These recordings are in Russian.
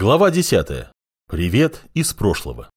Глава 10. Привет из прошлого.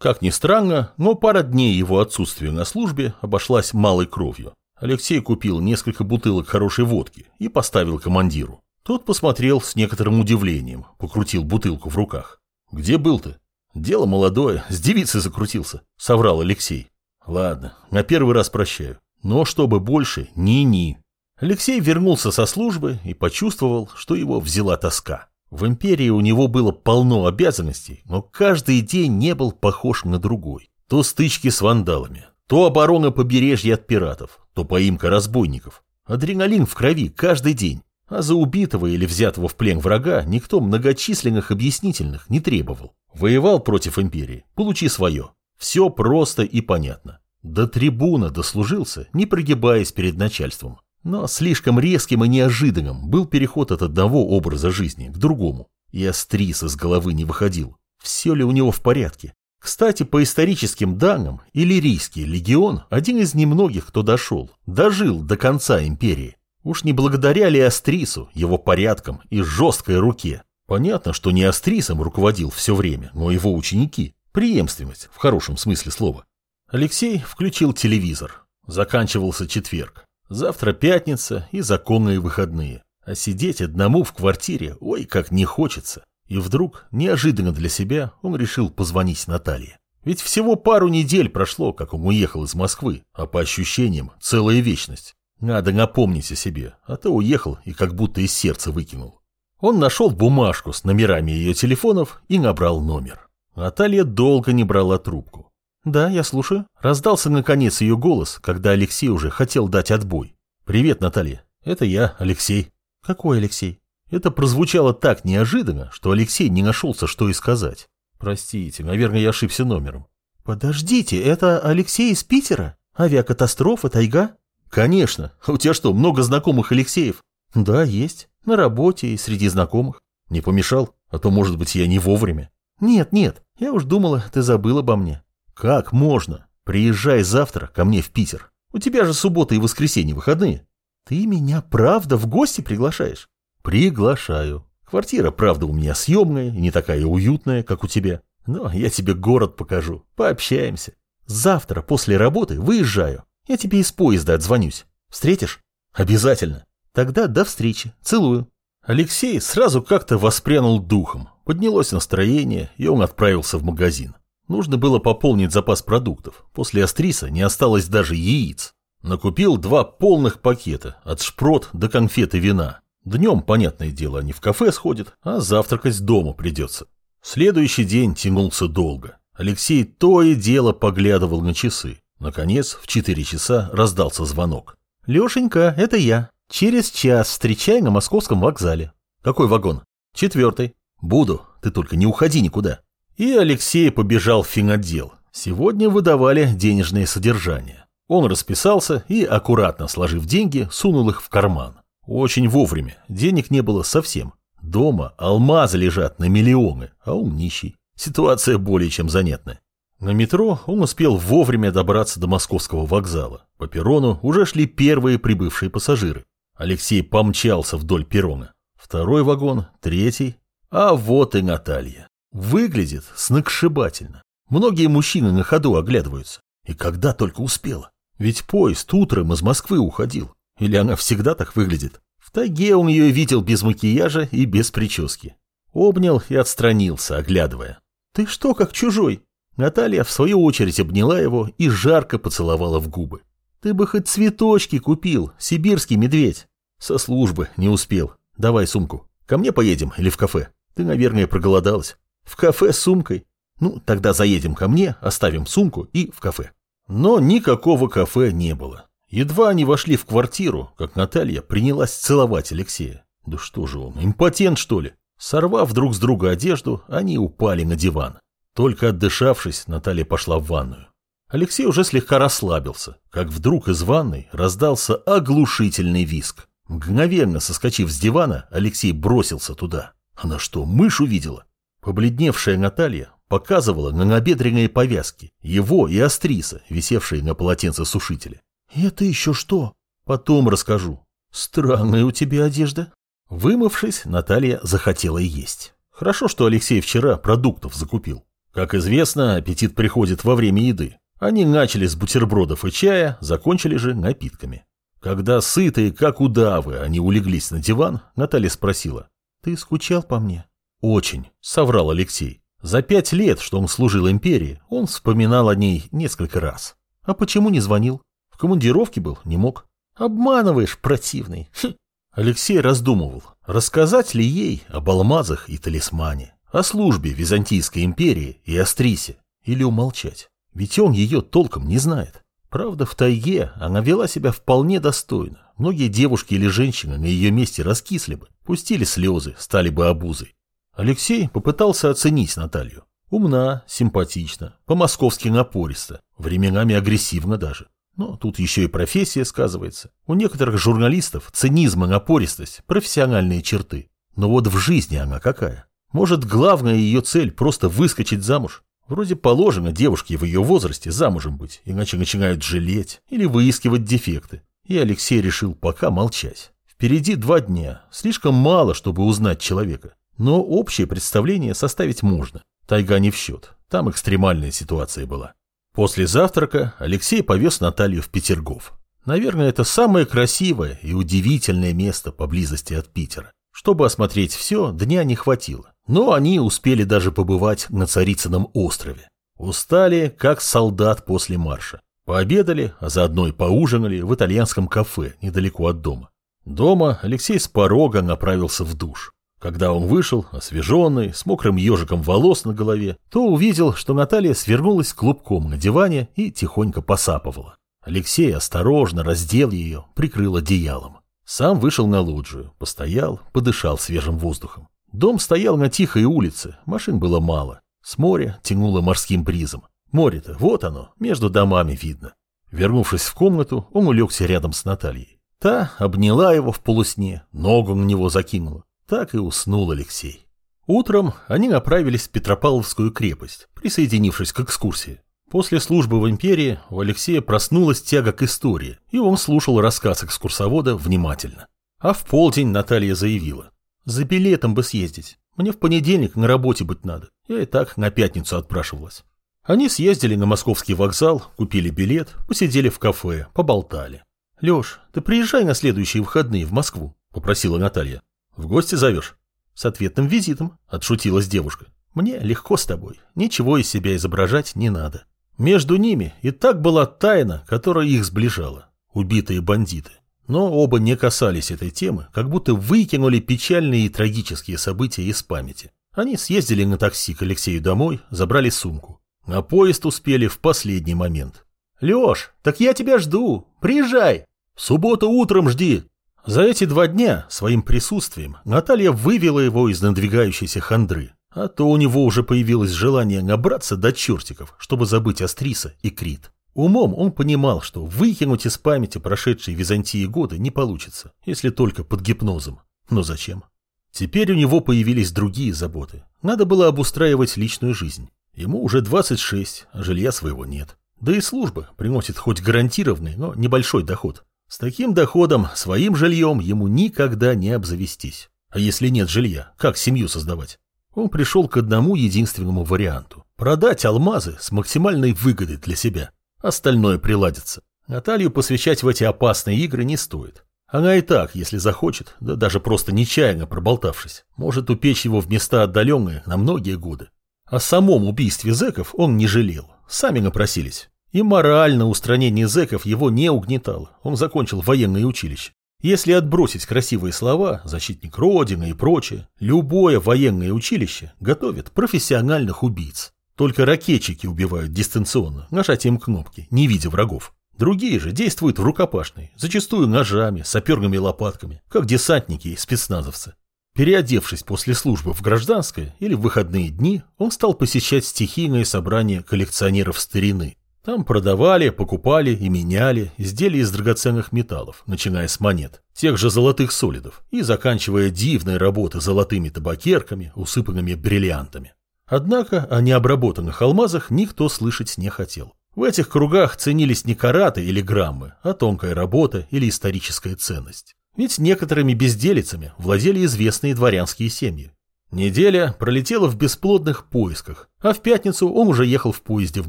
Как ни странно, но пара дней его отсутствия на службе обошлась малой кровью. Алексей купил несколько бутылок хорошей водки и поставил командиру. Тот посмотрел с некоторым удивлением, покрутил бутылку в руках. «Где был ты?» «Дело молодое, с девицей закрутился», — соврал Алексей. «Ладно, на первый раз прощаю. Но чтобы больше, ни-ни». Алексей вернулся со службы и почувствовал, что его взяла тоска. В империи у него было полно обязанностей, но каждый день не был похож на другой. То стычки с вандалами, то оборона побережья от пиратов, то поимка разбойников. Адреналин в крови каждый день. А за убитого или взятого в плен врага никто многочисленных объяснительных не требовал. Воевал против империи, получи свое. Все просто и понятно. До трибуна дослужился, не прогибаясь перед начальством. Но слишком резким и неожиданным был переход от одного образа жизни к другому. И Астрис из головы не выходил. Все ли у него в порядке? Кстати, по историческим данным, Иллирийский легион – один из немногих, кто дошел, дожил до конца империи. Уж не благодаря ли Астрису, его порядкам и жесткой руке? Понятно, что не Астрисом руководил все время, но его ученики. Преемственность, в хорошем смысле слова. Алексей включил телевизор. Заканчивался четверг. Завтра пятница и законные выходные. А сидеть одному в квартире, ой, как не хочется. И вдруг, неожиданно для себя, он решил позвонить Наталье. Ведь всего пару недель прошло, как он уехал из Москвы, а по ощущениям целая вечность. Надо напомнить о себе, а то уехал и как будто из сердца выкинул. Он нашел бумажку с номерами ее телефонов и набрал номер. Наталья долго не брала трубку. «Да, я слушаю». Раздался наконец ее голос, когда Алексей уже хотел дать отбой. «Привет, Наталья. Это я, Алексей». «Какой Алексей?» Это прозвучало так неожиданно, что Алексей не нашелся, что и сказать. «Простите, наверное, я ошибся номером». «Подождите, это Алексей из Питера? Авиакатастрофа, тайга?» «Конечно. У тебя что, много знакомых Алексеев?» «Да, есть. На работе и среди знакомых». «Не помешал? А то, может быть, я не вовремя». «Нет, нет. Я уж думала, ты забыл обо мне». «Как можно? Приезжай завтра ко мне в Питер. У тебя же суббота и воскресенье выходные». «Ты меня правда в гости приглашаешь?» «Приглашаю. Квартира, правда, у меня съемная, не такая уютная, как у тебя. Но я тебе город покажу. Пообщаемся. Завтра после работы выезжаю. Я тебе из поезда отзвонюсь. Встретишь? Обязательно. Тогда до встречи. Целую. Алексей сразу как-то воспрянул духом. Поднялось настроение, и он отправился в магазин. Нужно было пополнить запас продуктов. После Астриса не осталось даже яиц. Накупил два полных пакета, от шпрот до конфеты вина. Днем, понятное дело, они в кафе сходят, а завтракать дома придется. Следующий день тянулся долго. Алексей то и дело поглядывал на часы. Наконец, в четыре часа раздался звонок. «Лешенька, это я. Через час встречай на московском вокзале». «Какой вагон?» «Четвертый». «Буду. Ты только не уходи никуда». И Алексей побежал в финотдел. Сегодня выдавали денежное содержание. Он расписался и, аккуратно сложив деньги, сунул их в карман. Очень вовремя, денег не было совсем. Дома алмазы лежат на миллионы, а он нищий. Ситуация более чем занятная. На метро он успел вовремя добраться до московского вокзала. По перрону уже шли первые прибывшие пассажиры. Алексей помчался вдоль перрона. Второй вагон, третий. А вот и Наталья. Выглядит сногсшибательно. Многие мужчины на ходу оглядываются. И когда только успела. Ведь поезд утром из Москвы уходил. Или она всегда так выглядит? В тайге он ее видел без макияжа и без прически. Обнял и отстранился, оглядывая. «Ты что, как чужой?» Наталья в свою очередь обняла его и жарко поцеловала в губы. «Ты бы хоть цветочки купил, сибирский медведь». «Со службы не успел. Давай сумку. Ко мне поедем или в кафе? Ты, наверное, проголодалась». В кафе с сумкой. Ну, тогда заедем ко мне, оставим сумку и в кафе. Но никакого кафе не было. Едва они вошли в квартиру, как Наталья принялась целовать Алексея. Да что же он, импотент что ли? Сорвав друг с друга одежду, они упали на диван. Только отдышавшись, Наталья пошла в ванную. Алексей уже слегка расслабился, как вдруг из ванной раздался оглушительный виск. Мгновенно соскочив с дивана, Алексей бросился туда. Она что, мышь увидела? Побледневшая Наталья показывала на набедренные повязки, его и Астриса, висевшие на полотенце сушителя. «Это еще что?» «Потом расскажу». «Странная у тебя одежда». Вымывшись, Наталья захотела есть. Хорошо, что Алексей вчера продуктов закупил. Как известно, аппетит приходит во время еды. Они начали с бутербродов и чая, закончили же напитками. Когда сытые, как удавы, они улеглись на диван, Наталья спросила. «Ты скучал по мне?» «Очень», — соврал Алексей. За пять лет, что он служил империи, он вспоминал о ней несколько раз. А почему не звонил? В командировке был, не мог. Обманываешь, противный. Хм. Алексей раздумывал, рассказать ли ей об алмазах и талисмане, о службе Византийской империи и Астрисе, или умолчать. Ведь он ее толком не знает. Правда, в тайге она вела себя вполне достойно. Многие девушки или женщины на ее месте раскисли бы, пустили слезы, стали бы обузой. Алексей попытался оценить Наталью. Умна, симпатична, по-московски напориста, временами агрессивна даже. Но тут еще и профессия сказывается. У некоторых журналистов цинизм и напористость – профессиональные черты. Но вот в жизни она какая? Может, главная ее цель – просто выскочить замуж? Вроде положено девушке в ее возрасте замужем быть, иначе начинают жалеть или выискивать дефекты. И Алексей решил пока молчать. Впереди два дня, слишком мало, чтобы узнать человека. Но общее представление составить можно. Тайга не в счет. Там экстремальная ситуация была. После завтрака Алексей повез Наталью в Петергоф. Наверное, это самое красивое и удивительное место поблизости от Питера. Чтобы осмотреть все, дня не хватило. Но они успели даже побывать на Царицыном острове. Устали, как солдат после марша. Пообедали, а заодно и поужинали в итальянском кафе недалеко от дома. Дома Алексей с порога направился в душ. Когда он вышел, освеженный, с мокрым ежиком волос на голове, то увидел, что Наталья свернулась клубком на диване и тихонько посапывала. Алексей осторожно раздел ее, прикрыл одеялом. Сам вышел на лоджию, постоял, подышал свежим воздухом. Дом стоял на тихой улице, машин было мало. С моря тянуло морским бризом. Море-то, вот оно, между домами видно. Вернувшись в комнату, он улегся рядом с Натальей. Та обняла его в полусне, ногу на него закинула. Так и уснул Алексей. Утром они направились в Петропавловскую крепость, присоединившись к экскурсии. После службы в империи у Алексея проснулась тяга к истории, и он слушал рассказ экскурсовода внимательно. А в полдень Наталья заявила. «За билетом бы съездить. Мне в понедельник на работе быть надо. Я и так на пятницу отпрашивалась». Они съездили на московский вокзал, купили билет, посидели в кафе, поболтали. «Леш, ты приезжай на следующие выходные в Москву», — попросила Наталья. В гости зовешь? С ответным визитом, отшутилась девушка. Мне легко с тобой, ничего из себя изображать не надо. Между ними и так была тайна, которая их сближала. Убитые бандиты. Но оба не касались этой темы, как будто выкинули печальные и трагические события из памяти. Они съездили на такси к Алексею домой, забрали сумку. На поезд успели в последний момент. «Леш, так я тебя жду. Приезжай. В субботу утром жди. За эти два дня своим присутствием Наталья вывела его из надвигающейся хандры, а то у него уже появилось желание набраться до чертиков, чтобы забыть Астриса и Крит. Умом он понимал, что выкинуть из памяти прошедшие Византии годы не получится, если только под гипнозом. Но зачем? Теперь у него появились другие заботы. Надо было обустраивать личную жизнь. Ему уже 26, а жилья своего нет. Да и служба приносит хоть гарантированный, но небольшой доход. С таким доходом, своим жильем ему никогда не обзавестись. А если нет жилья, как семью создавать? Он пришел к одному единственному варианту. Продать алмазы с максимальной выгодой для себя. Остальное приладится. Наталью посвящать в эти опасные игры не стоит. Она и так, если захочет, да даже просто нечаянно проболтавшись, может упечь его в места отдаленные на многие годы. О самом убийстве зэков он не жалел. Сами напросились. И морально устранение зэков его не угнетало. Он закончил военное училище. Если отбросить красивые слова, защитник Родины и прочее, любое военное училище готовит профессиональных убийц. Только ракетчики убивают дистанционно, нажатием кнопки, не видя врагов. Другие же действуют в рукопашной, зачастую ножами, саперными лопатками, как десантники и спецназовцы. Переодевшись после службы в гражданское или в выходные дни, он стал посещать стихийные собрания коллекционеров старины, там продавали, покупали и меняли изделия из драгоценных металлов, начиная с монет, тех же золотых солидов, и заканчивая дивной работой золотыми табакерками, усыпанными бриллиантами. Однако о необработанных алмазах никто слышать не хотел. В этих кругах ценились не караты или граммы, а тонкая работа или историческая ценность. Ведь некоторыми безделицами владели известные дворянские семьи. Неделя пролетела в бесплодных поисках, а в пятницу он уже ехал в поезде в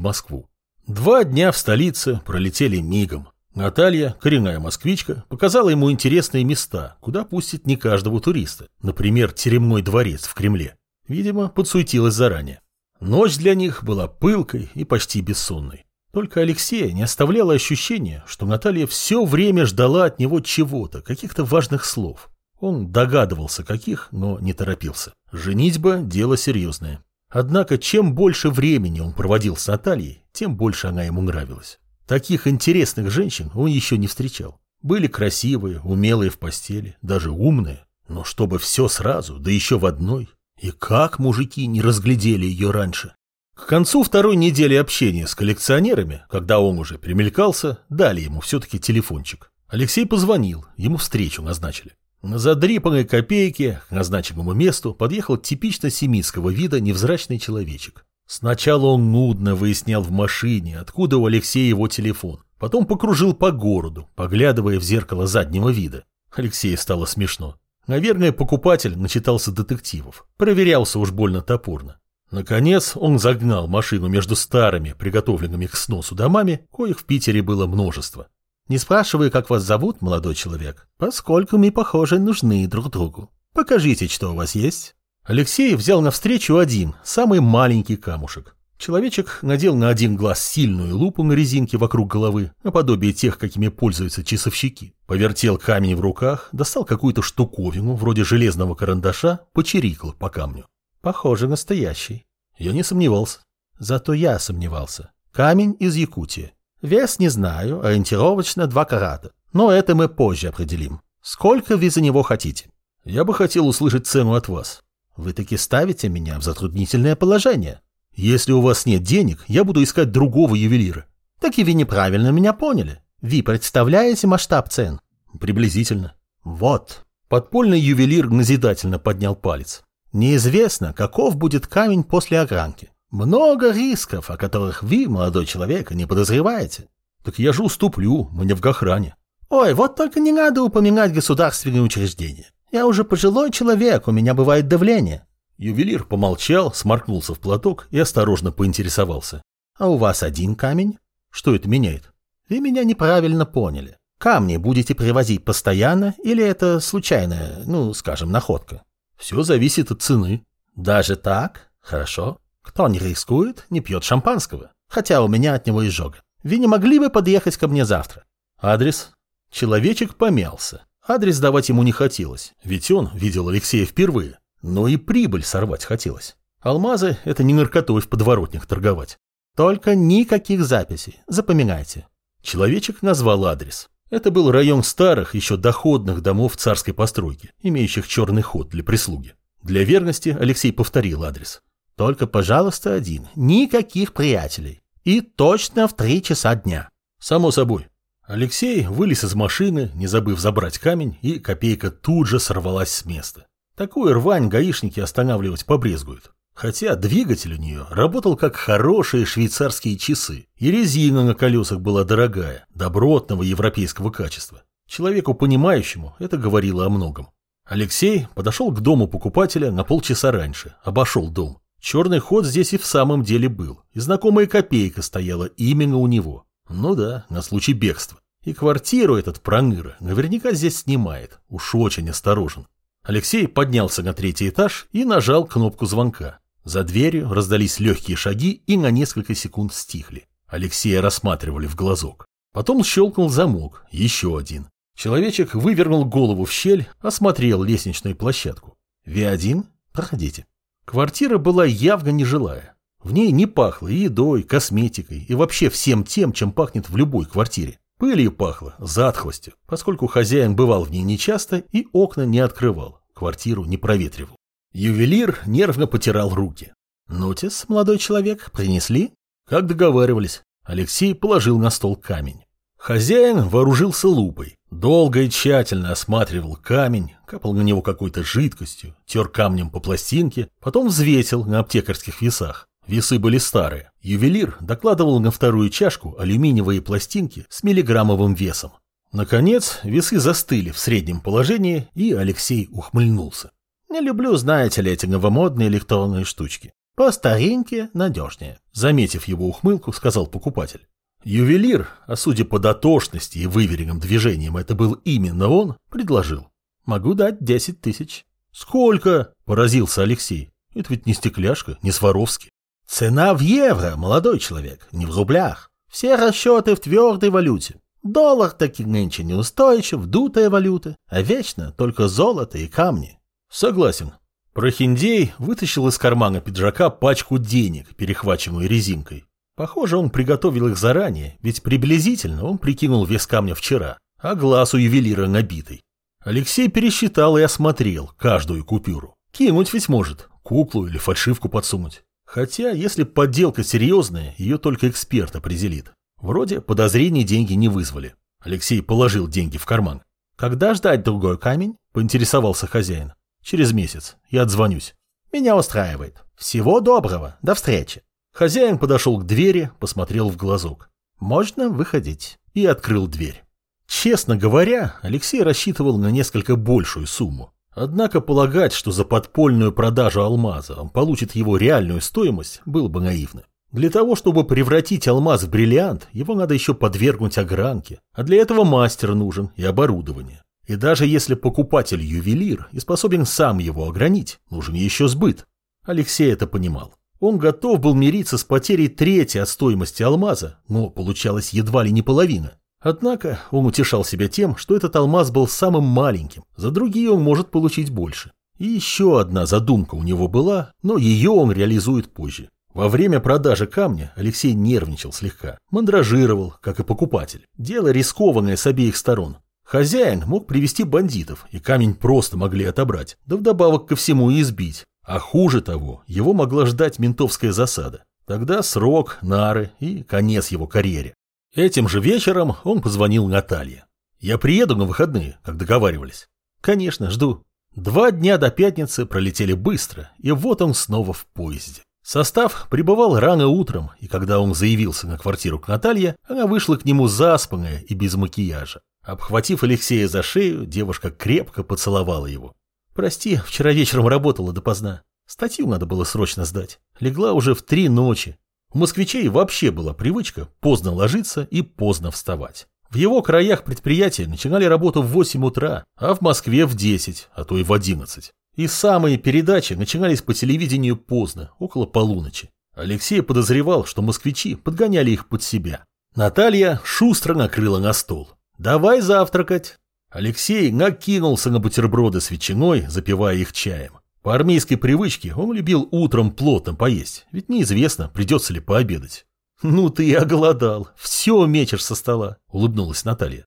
Москву. Два дня в столице пролетели мигом. Наталья, коренная москвичка, показала ему интересные места, куда пустит не каждого туриста. Например, теремной дворец в Кремле. Видимо, подсуетилась заранее. Ночь для них была пылкой и почти бессонной. Только Алексея не оставляло ощущение, что Наталья все время ждала от него чего-то, каких-то важных слов. Он догадывался, каких, но не торопился. Женитьба – дело серьезное. Однако, чем больше времени он проводил с Натальей, тем больше она ему нравилась. Таких интересных женщин он еще не встречал. Были красивые, умелые в постели, даже умные. Но чтобы все сразу, да еще в одной. И как мужики не разглядели ее раньше? К концу второй недели общения с коллекционерами, когда он уже примелькался, дали ему все-таки телефончик. Алексей позвонил, ему встречу назначили. На задрипанной копейке к назначенному месту подъехал типично семитского вида невзрачный человечек. Сначала он нудно выяснял в машине, откуда у Алексея его телефон. Потом покружил по городу, поглядывая в зеркало заднего вида. Алексею стало смешно. Наверное, покупатель начитался детективов. Проверялся уж больно топорно. Наконец он загнал машину между старыми, приготовленными к сносу домами, коих в Питере было множество. Не спрашиваю, как вас зовут, молодой человек, поскольку мы, похоже, нужны друг другу. Покажите, что у вас есть. Алексей взял навстречу один, самый маленький камушек. Человечек надел на один глаз сильную лупу на резинке вокруг головы, наподобие тех, какими пользуются часовщики. Повертел камень в руках, достал какую-то штуковину, вроде железного карандаша, почирикал по камню. Похоже, настоящий. Я не сомневался. Зато я сомневался. Камень из Якутии. Вес не знаю, ориентировочно два карата. Но это мы позже определим. Сколько вы за него хотите? Я бы хотел услышать цену от вас. Вы таки ставите меня в затруднительное положение. Если у вас нет денег, я буду искать другого ювелира. Так и вы неправильно меня поняли. Вы представляете масштаб цен? Приблизительно. Вот. Подпольный ювелир назидательно поднял палец. Неизвестно, каков будет камень после огранки. Много рисков, о которых вы, молодой человек, не подозреваете. Так я же уступлю, мне в Гохране. Ой, вот только не надо упоминать государственные учреждения. Я уже пожилой человек, у меня бывает давление. Ювелир помолчал, сморкнулся в платок и осторожно поинтересовался. А у вас один камень? Что это меняет? Вы меня неправильно поняли. Камни будете привозить постоянно или это случайная, ну, скажем, находка? Все зависит от цены. Даже так? Хорошо. Кто не рискует, не пьет шампанского. Хотя у меня от него изжога. Вы не могли бы подъехать ко мне завтра? Адрес? Человечек помялся. Адрес давать ему не хотелось, ведь он видел Алексея впервые. Но и прибыль сорвать хотелось. Алмазы – это не наркотой в подворотнях торговать. Только никаких записей, запоминайте. Человечек назвал адрес. Это был район старых, еще доходных домов царской постройки, имеющих черный ход для прислуги. Для верности Алексей повторил адрес. Только, пожалуйста, один. Никаких приятелей. И точно в три часа дня. Само собой. Алексей вылез из машины, не забыв забрать камень, и копейка тут же сорвалась с места. Такую рвань гаишники останавливать побрезгуют. Хотя двигатель у нее работал как хорошие швейцарские часы, и резина на колесах была дорогая, добротного европейского качества. Человеку понимающему это говорило о многом. Алексей подошел к дому покупателя на полчаса раньше, обошел дом. Черный ход здесь и в самом деле был, и знакомая копейка стояла именно у него. Ну да, на случай бегства. И квартиру этот проныра наверняка здесь снимает, уж очень осторожен. Алексей поднялся на третий этаж и нажал кнопку звонка. За дверью раздались легкие шаги и на несколько секунд стихли. Алексея рассматривали в глазок. Потом щелкнул замок, еще один. Человечек вывернул голову в щель, осмотрел лестничную площадку. «Ви-1? Проходите». Квартира была явно нежилая. В ней не пахло едой, косметикой и вообще всем тем, чем пахнет в любой квартире. Пылью пахло, затхлостью, поскольку хозяин бывал в ней нечасто и окна не открывал, квартиру не проветривал. Ювелир нервно потирал руки. «Нотис, молодой человек, принесли?» Как договаривались, Алексей положил на стол камень. Хозяин вооружился лупой, долго и тщательно осматривал камень, капал на него какой-то жидкостью, тер камнем по пластинке, потом взвесил на аптекарских весах. Весы были старые. Ювелир докладывал на вторую чашку алюминиевые пластинки с миллиграммовым весом. Наконец, весы застыли в среднем положении, и Алексей ухмыльнулся. Не люблю, знаете ли, эти новомодные электронные штучки. По старинке надежнее. Заметив его ухмылку, сказал покупатель. Ювелир, а судя по дотошности и выверенным движениям, это был именно он, предложил. Могу дать десять тысяч. Сколько? Поразился Алексей. Это ведь не стекляшка, не Сваровский. Цена в евро, молодой человек, не в рублях. Все расчеты в твердой валюте. Доллар таки нынче неустойчив, дутая валюта, а вечно только золото и камни. Согласен. Прохиндей вытащил из кармана пиджака пачку денег, перехваченную резинкой. Похоже, он приготовил их заранее, ведь приблизительно он прикинул вес камня вчера, а глаз у ювелира набитый. Алексей пересчитал и осмотрел каждую купюру. Кинуть ведь может, куклу или фальшивку подсунуть. Хотя, если подделка серьезная, ее только эксперт определит. Вроде подозрений деньги не вызвали. Алексей положил деньги в карман. «Когда ждать другой камень?» – поинтересовался хозяин. «Через месяц. Я отзвонюсь». «Меня устраивает. Всего доброго. До встречи». Хозяин подошел к двери, посмотрел в глазок. «Можно выходить». И открыл дверь. Честно говоря, Алексей рассчитывал на несколько большую сумму. Однако полагать, что за подпольную продажу алмаза он получит его реальную стоимость, было бы наивно. Для того, чтобы превратить алмаз в бриллиант, его надо еще подвергнуть огранке, а для этого мастер нужен и оборудование. И даже если покупатель ювелир и способен сам его огранить, нужен еще сбыт. Алексей это понимал. Он готов был мириться с потерей трети от стоимости алмаза, но получалось едва ли не половина. Однако он утешал себя тем, что этот алмаз был самым маленьким, за другие он может получить больше. И еще одна задумка у него была, но ее он реализует позже. Во время продажи камня Алексей нервничал слегка, мандражировал, как и покупатель. Дело рискованное с обеих сторон. Хозяин мог привести бандитов, и камень просто могли отобрать, да вдобавок ко всему и избить. А хуже того, его могла ждать ментовская засада. Тогда срок, нары и конец его карьере. Этим же вечером он позвонил Наталье. «Я приеду на выходные, как договаривались». «Конечно, жду». Два дня до пятницы пролетели быстро, и вот он снова в поезде. Состав прибывал рано утром, и когда он заявился на квартиру к Наталье, она вышла к нему заспанная и без макияжа. Обхватив Алексея за шею, девушка крепко поцеловала его. «Прости, вчера вечером работала допоздна. Статью надо было срочно сдать. Легла уже в три ночи. У москвичей вообще была привычка поздно ложиться и поздно вставать. В его краях предприятия начинали работу в 8 утра, а в Москве в 10, а то и в 11. И самые передачи начинались по телевидению поздно, около полуночи. Алексей подозревал, что москвичи подгоняли их под себя. Наталья шустро накрыла на стол. «Давай завтракать». Алексей накинулся на бутерброды с ветчиной, запивая их чаем. По армейской привычке он любил утром плотно поесть, ведь неизвестно, придется ли пообедать. «Ну ты и оголодал, все мечешь со стола», — улыбнулась Наталья.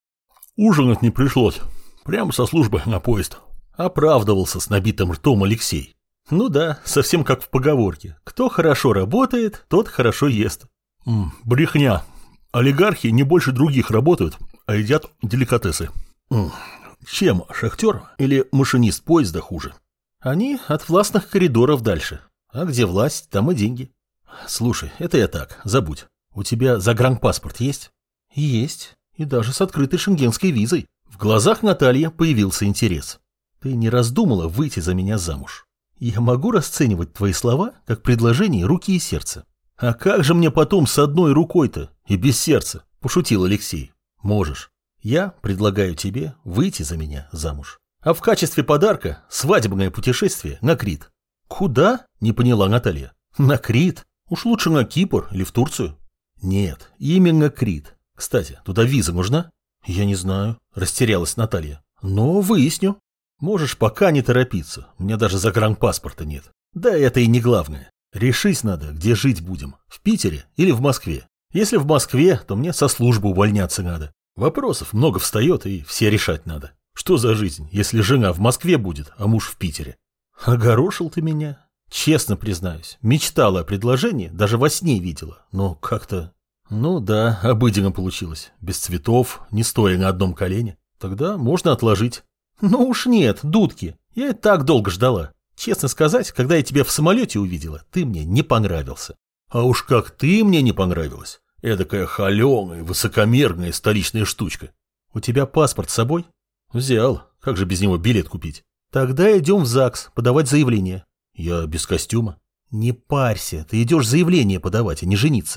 «Ужинать не пришлось, прямо со службы на поезд», — оправдывался с набитым ртом Алексей. «Ну да, совсем как в поговорке. Кто хорошо работает, тот хорошо ест». «Брехня. Олигархи не больше других работают, а едят деликатесы». «Чем, шахтер или машинист поезда хуже?» Они от властных коридоров дальше. А где власть, там и деньги. Слушай, это я так, забудь. У тебя загранпаспорт есть? Есть. И даже с открытой шенгенской визой. В глазах Натальи появился интерес. Ты не раздумала выйти за меня замуж? Я могу расценивать твои слова как предложение руки и сердца. А как же мне потом с одной рукой-то и без сердца? Пошутил Алексей. Можешь. Я предлагаю тебе выйти за меня замуж. А в качестве подарка свадебное путешествие на Крит. Куда? Не поняла Наталья. На Крит? Уж лучше на Кипр или в Турцию. Нет, именно Крит. Кстати, туда виза нужна? Я не знаю, растерялась Наталья. Но выясню. Можешь пока не торопиться, у меня даже загранпаспорта нет. Да это и не главное. Решить надо, где жить будем, в Питере или в Москве. Если в Москве, то мне со службы увольняться надо. Вопросов много встает, и все решать надо. Что за жизнь, если жена в Москве будет, а муж в Питере? Огорошил ты меня. Честно признаюсь, мечтала о предложении, даже во сне видела, но как-то... Ну да, обыденно получилось. Без цветов, не стоя на одном колене. Тогда можно отложить. Ну уж нет, дудки. Я и так долго ждала. Честно сказать, когда я тебя в самолете увидела, ты мне не понравился. А уж как ты мне не понравилась. Эдакая холеная, высокомерная столичная штучка. У тебя паспорт с собой? Взял. Как же без него билет купить? Тогда идем в ЗАГС подавать заявление. Я без костюма. Не парься, ты идешь заявление подавать, а не жениться.